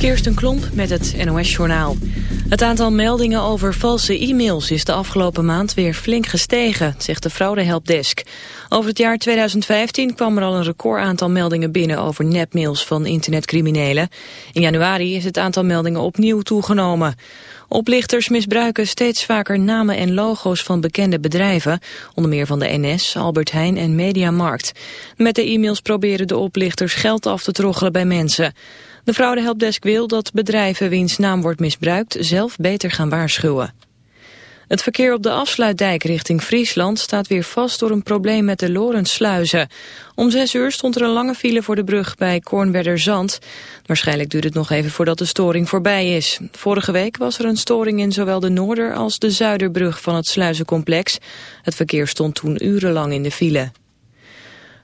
Kirsten Klomp met het NOS-journaal. Het aantal meldingen over valse e-mails is de afgelopen maand weer flink gestegen, zegt de fraudehelpdesk. Over het jaar 2015 kwam er al een record aantal meldingen binnen over nepmails van internetcriminelen. In januari is het aantal meldingen opnieuw toegenomen. Oplichters misbruiken steeds vaker namen en logo's van bekende bedrijven, onder meer van de NS, Albert Heijn en Mediamarkt. Met de e-mails proberen de oplichters geld af te troggelen bij mensen. De fraudehelpdesk wil dat bedrijven wiens naam wordt misbruikt zelf beter gaan waarschuwen. Het verkeer op de afsluitdijk richting Friesland staat weer vast door een probleem met de Lorentsluizen. Om zes uur stond er een lange file voor de brug bij Kornwerderzand. Waarschijnlijk duurt het nog even voordat de storing voorbij is. Vorige week was er een storing in zowel de Noorder- als de Zuiderbrug van het sluizencomplex. Het verkeer stond toen urenlang in de file.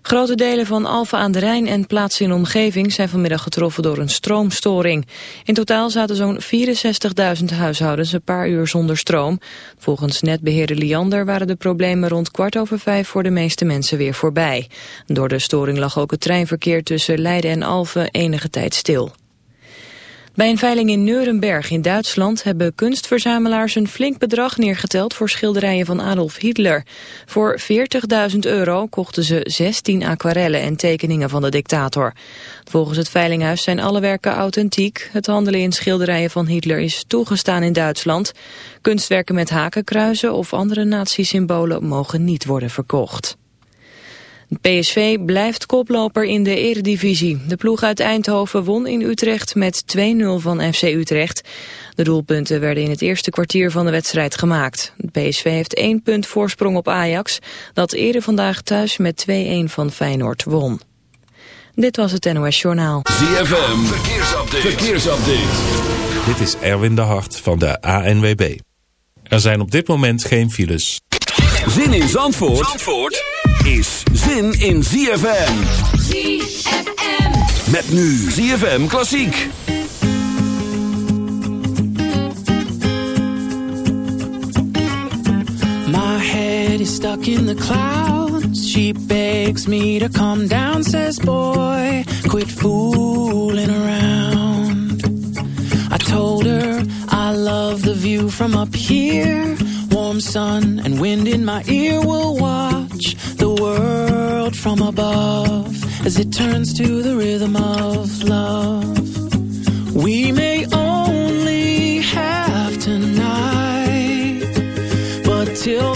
Grote delen van Alphen aan de Rijn en plaatsen in omgeving zijn vanmiddag getroffen door een stroomstoring. In totaal zaten zo'n 64.000 huishoudens een paar uur zonder stroom. Volgens netbeheerder Liander waren de problemen rond kwart over vijf voor de meeste mensen weer voorbij. Door de storing lag ook het treinverkeer tussen Leiden en Alphen enige tijd stil. Bij een veiling in Nuremberg in Duitsland hebben kunstverzamelaars een flink bedrag neergeteld voor schilderijen van Adolf Hitler. Voor 40.000 euro kochten ze 16 aquarellen en tekeningen van de dictator. Volgens het veilinghuis zijn alle werken authentiek. Het handelen in schilderijen van Hitler is toegestaan in Duitsland. Kunstwerken met hakenkruizen of andere nazi-symbolen mogen niet worden verkocht. PSV blijft koploper in de eredivisie. De ploeg uit Eindhoven won in Utrecht met 2-0 van FC Utrecht. De doelpunten werden in het eerste kwartier van de wedstrijd gemaakt. PSV heeft één punt voorsprong op Ajax, dat eerder vandaag thuis met 2-1 van Feyenoord won. Dit was het NOS Journaal. ZFM, verkeersupdate. verkeersupdate. Dit is Erwin de Hart van de ANWB. Er zijn op dit moment geen files. Zin in Zandvoort? Zandvoort? Is zin in ZFM. ZFM. Met nu ZFM Klassiek. My head is stuck in the clouds. She begs me to come down, says boy, quit fooling around. Told her I love the view from up here. Warm sun and wind in my ear will watch the world from above as it turns to the rhythm of love. We may only have tonight, but till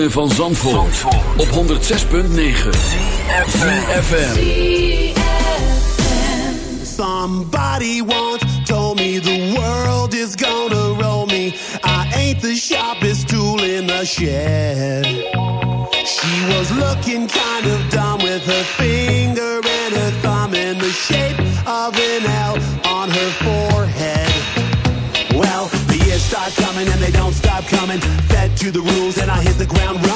Van Zandvoort, op 106.9 CFFM Somebody once told me the world is gonna roll me. I ain't the sharpest tool in the shed. She was looking kind of dumb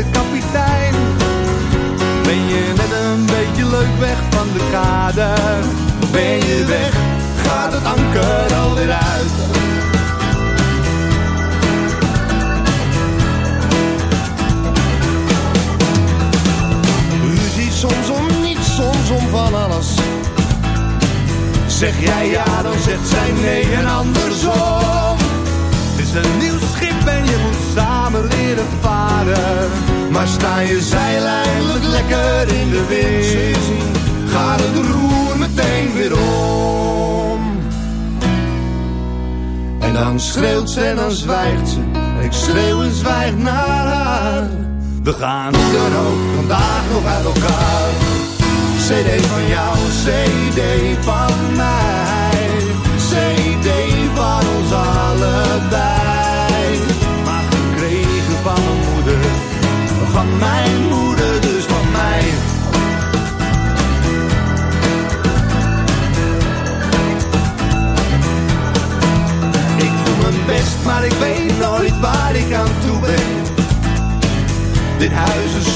de kapitein. Ben je net een beetje leuk weg van de kade? Ben je weg, gaat het anker alweer uit. Ruzie soms om niets, soms om van alles. Zeg jij ja, dan zegt zij nee en andersom. Het is een nieuw schip en je leren varen. Maar sta je zeil eindelijk lekker in de wind, Ga het roer meteen weer om. En dan schreeuwt ze en dan zwijgt ze, en ik schreeuw en zwijg naar haar. We gaan hoe dan ook vandaag nog uit elkaar. CD van jou, CD van mij.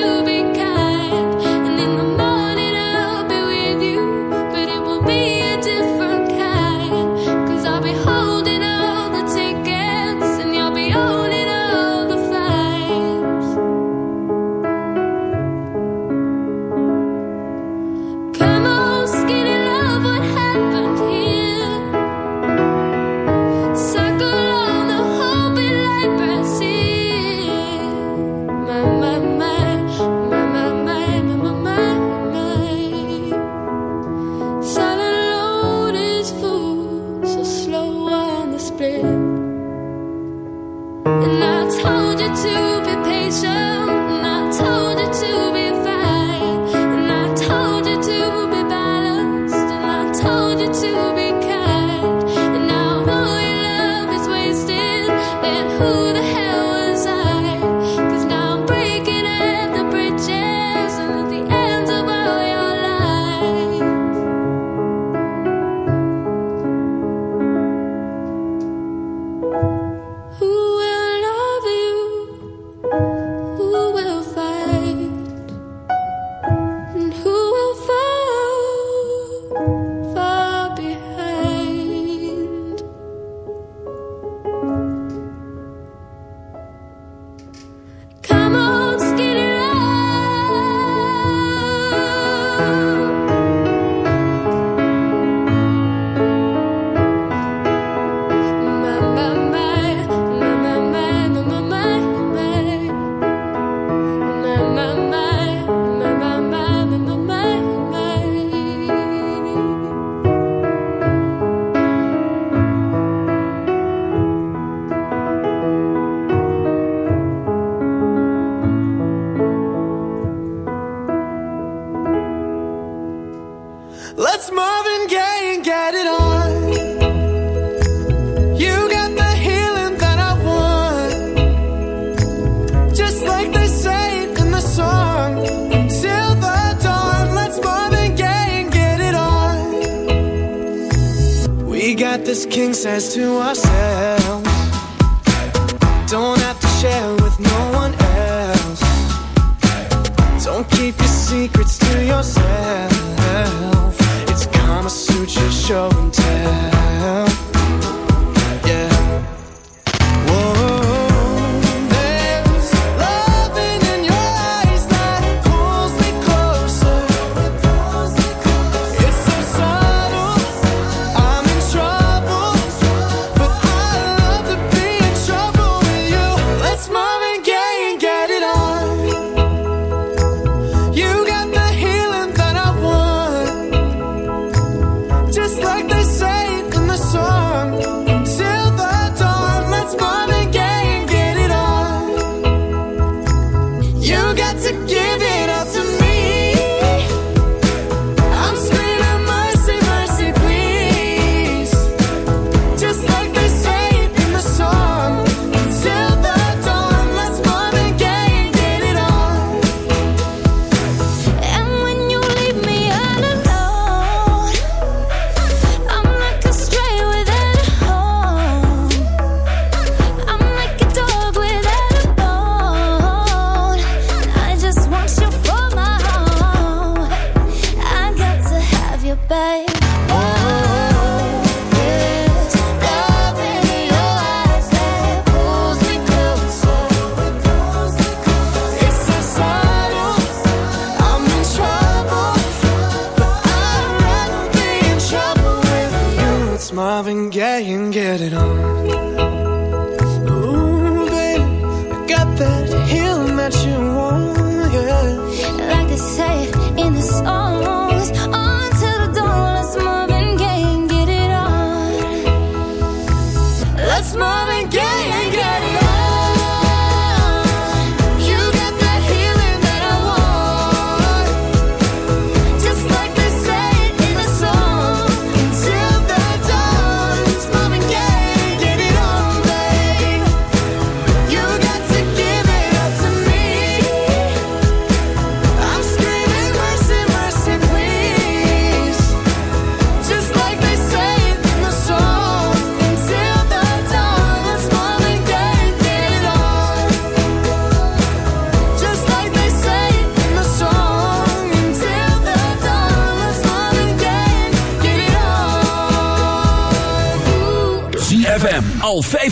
to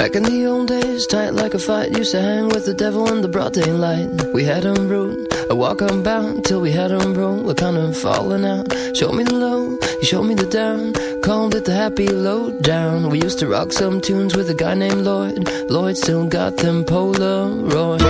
Back in the old days, tight like a fight, used to hang with the devil in the broad daylight. We had him rude, a walk unbound, till we had him roll, we're kind of falling out. Show me the low, you showed me the down, called it the happy low down. We used to rock some tunes with a guy named Lloyd, Lloyd still got them Polaroids.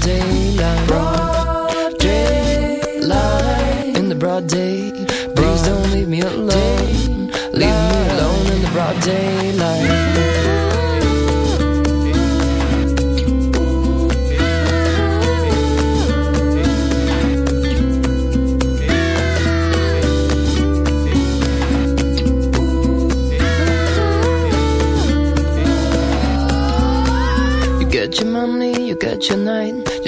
daylight. Broad daylight. In the broad day Please don't leave me alone. Leave me alone in the broad daylight. You get your money, you get your night.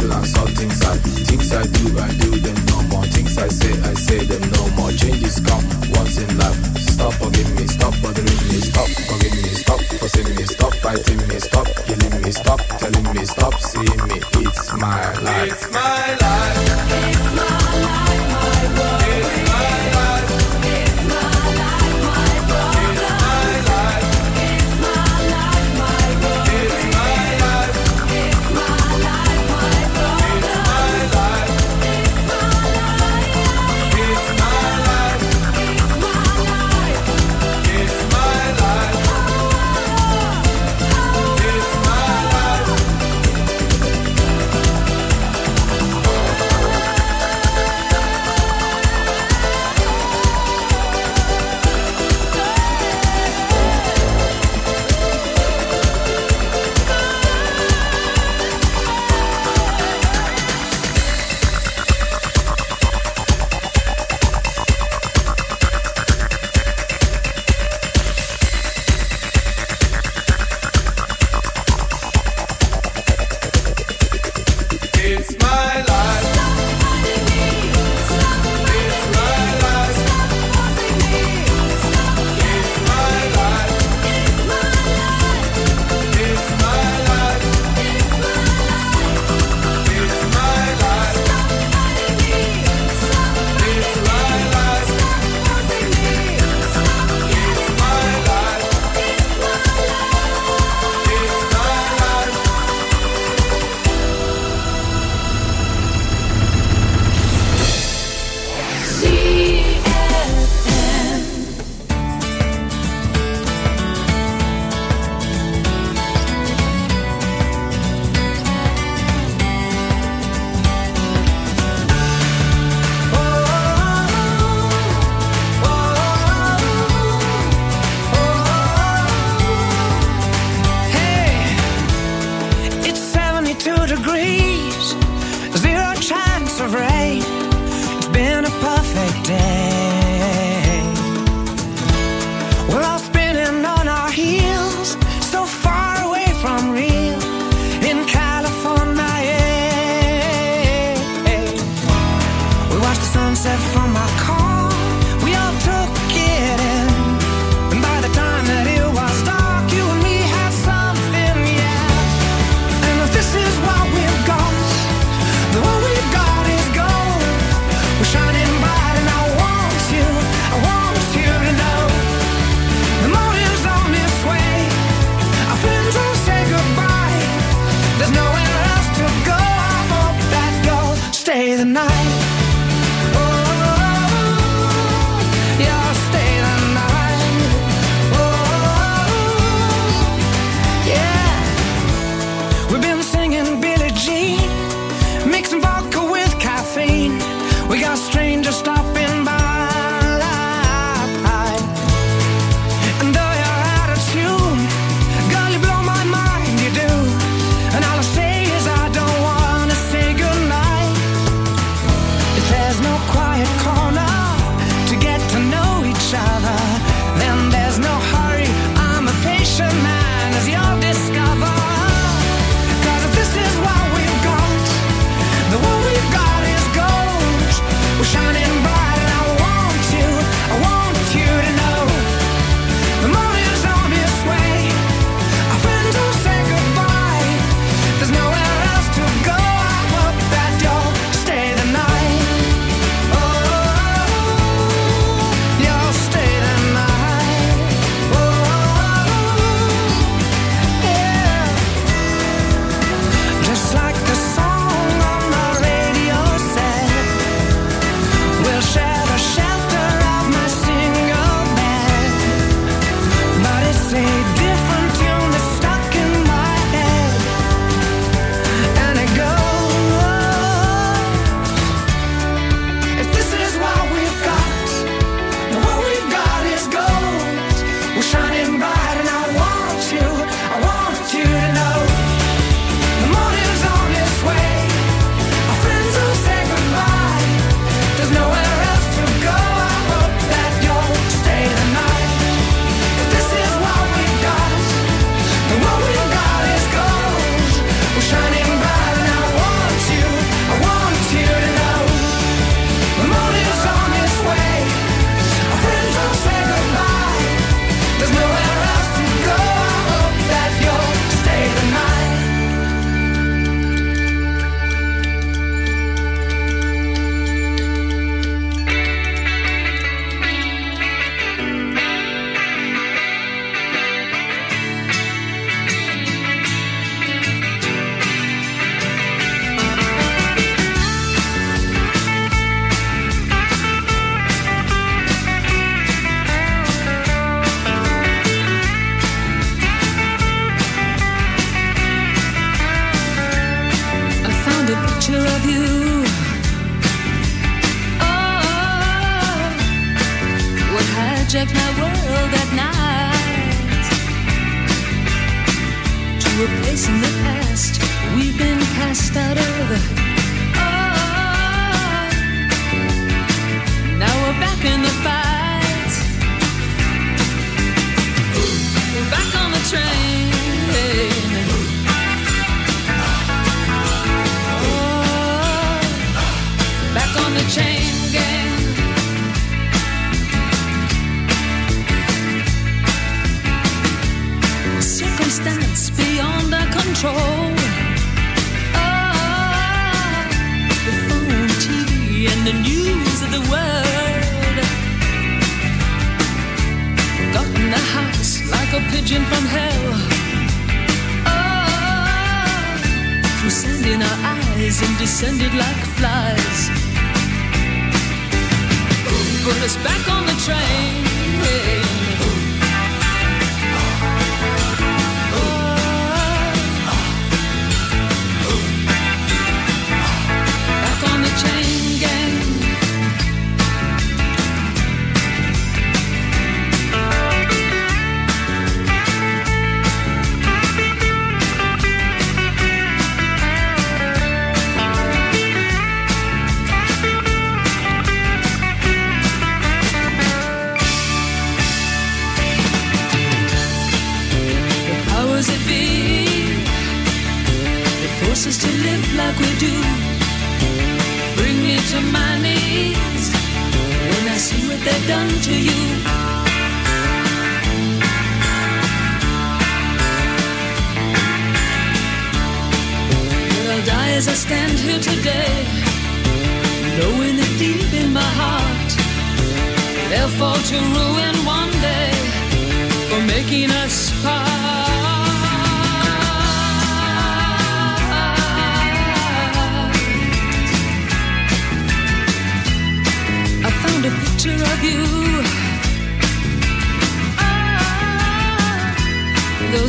Things I things I do, I do them no more. Things I say, I say them no more. Changes come once in life. Stop forgiving me, stop bothering me, stop forgiving me, stop fussing me, stop fighting me, stop